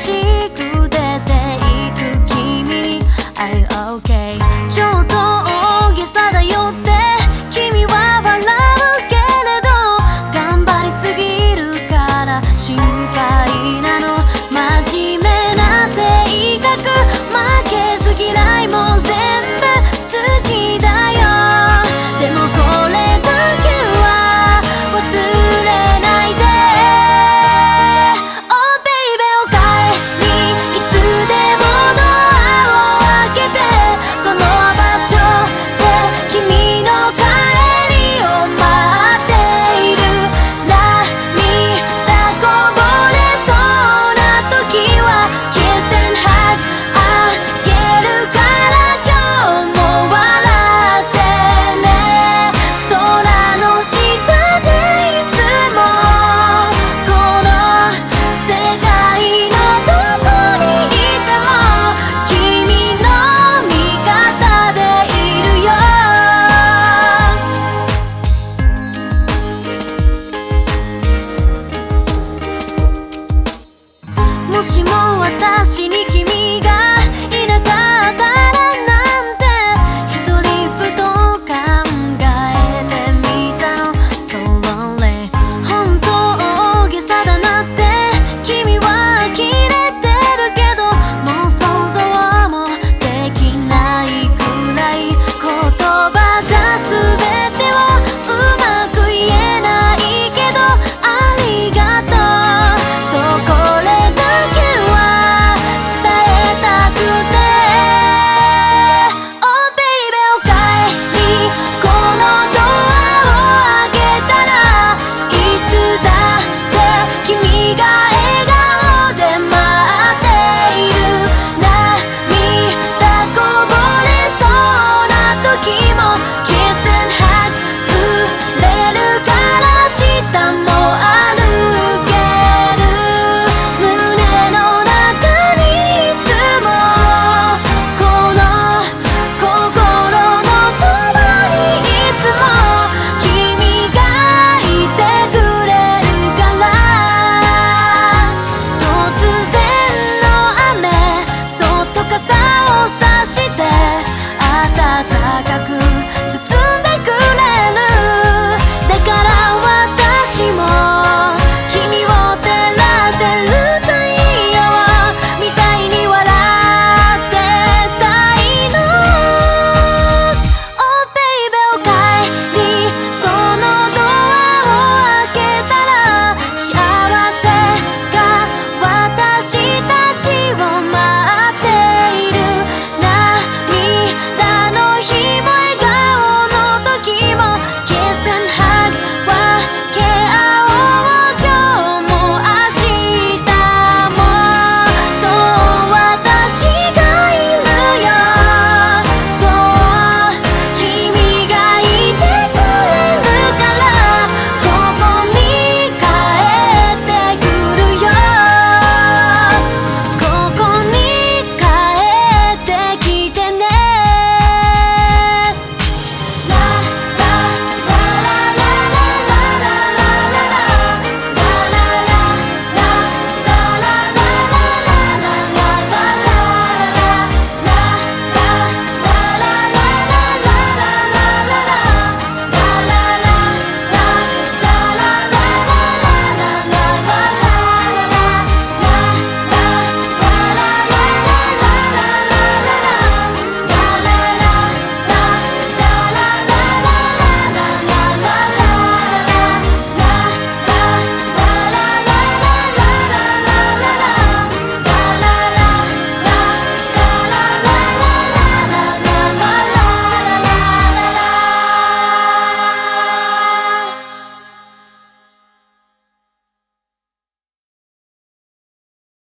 心。もしも私に